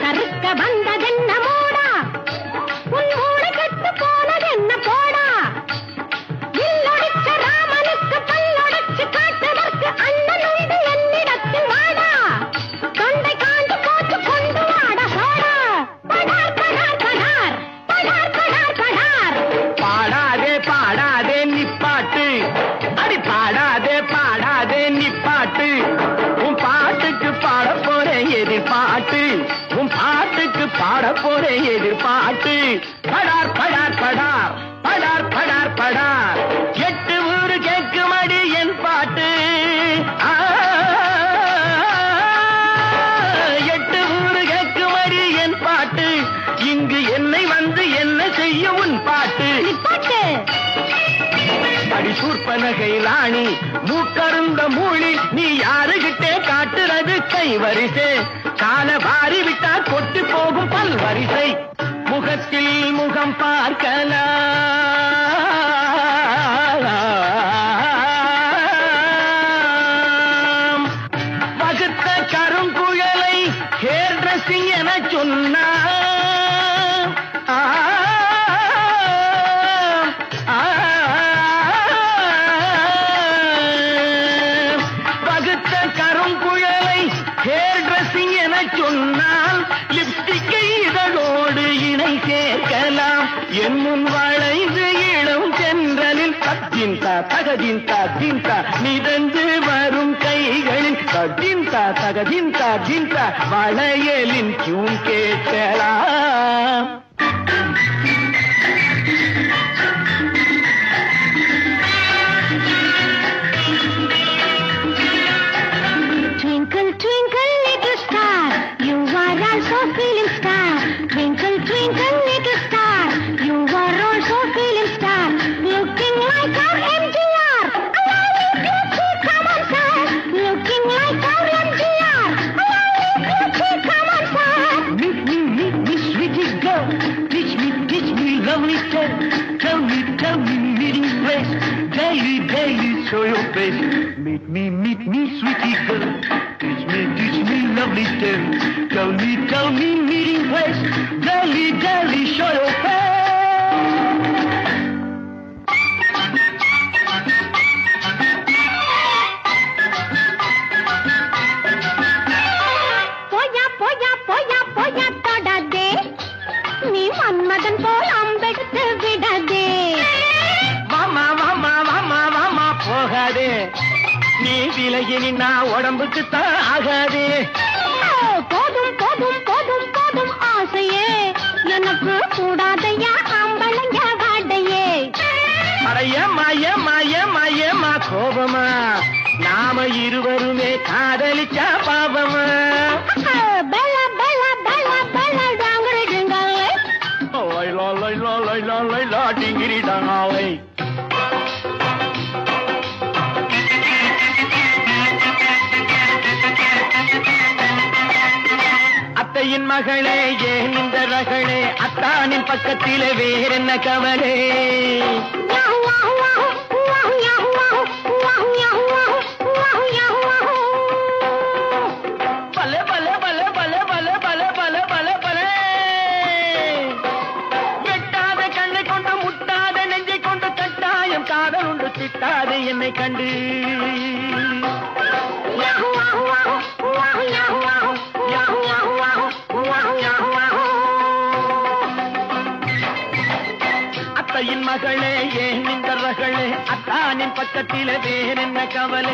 கருக்க வந்ததென்ன மூடா? உன் மூளை கெட்டு போனதென்ன போடா? இல்லொடிச்ச ராமனுக்கு பல்லொடைச்சு காட்டுவதற்கு அண்ணன் உண்டு என்னிடத்தில் வாடா. தொண்டை காண்டு போட்டு கொண்டு வாட சோடா. படார் படார் படார். படார் படார் படார். பாடாதே பாடாதே நிப்பாட்டு. அடி பாடாதே பாடாதே நிப்பாட்டு. போரே எதிர்பாட்டு. படார் படார் படார். படார் படார் படார். எட்டு ஊரு கேட்குமடி என் பாட்டு. எட்டு ஊரு கேட்குமடி என் பாட்டு. இங்கு என்னை வந்து என்ன செய்யும் உன் பாட்டு. பாட்டு அடி சூர்பனகை ராணி மூக்கருந்த மூழி நீ யாருகிட்டே காட்டுறது கை வரிசை கால கேட்டா கொட்டி போகும் பல்வரிசை. முகத்தில் முகம் பார்க்கலாம். கருங்குழல் முன் வளைந்து இளம் சென்றலில் தத்தின்தா தகதின்தா தின்தா மிதந்து வரும் கைகளில். தத்தின்தா தகதின்தா தின்தா வளையலின் கியூன் கேட்கலாம். Tell me, tell me, meeting place. Daily, daily, show your face. Meet me, meet me, sweetie girl. Teach me, teach me, lovely tale. Tell me, tell me, meeting place. Daily, daily, show your face. விலகினி நான் உடம்புக்கு தான் ஆகாது போதும் போதும் போதும் போதும் ஆசையே. எனக்கு கூடாதையா ஆம்பளைய வாடையே. அடைய மாய மாய மாய மா கோபமா. நாம இருவருமே காதலிச்சா பாபமா அத்தையின் மகளே ஏன் இந்த ரகளே அத்தானின் பக்கத்திலே வேறென்ன கவலே யாஹு வாஹு मगे ऐनिंदे अतानी पकले बेरे कवले।